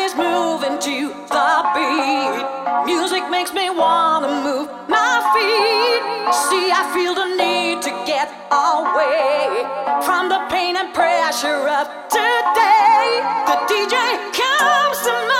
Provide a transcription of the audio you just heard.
body's moving to the beat. Music makes me wanna move my feet. See, I feel the need to get away from the pain and pressure of today. The DJ comes to my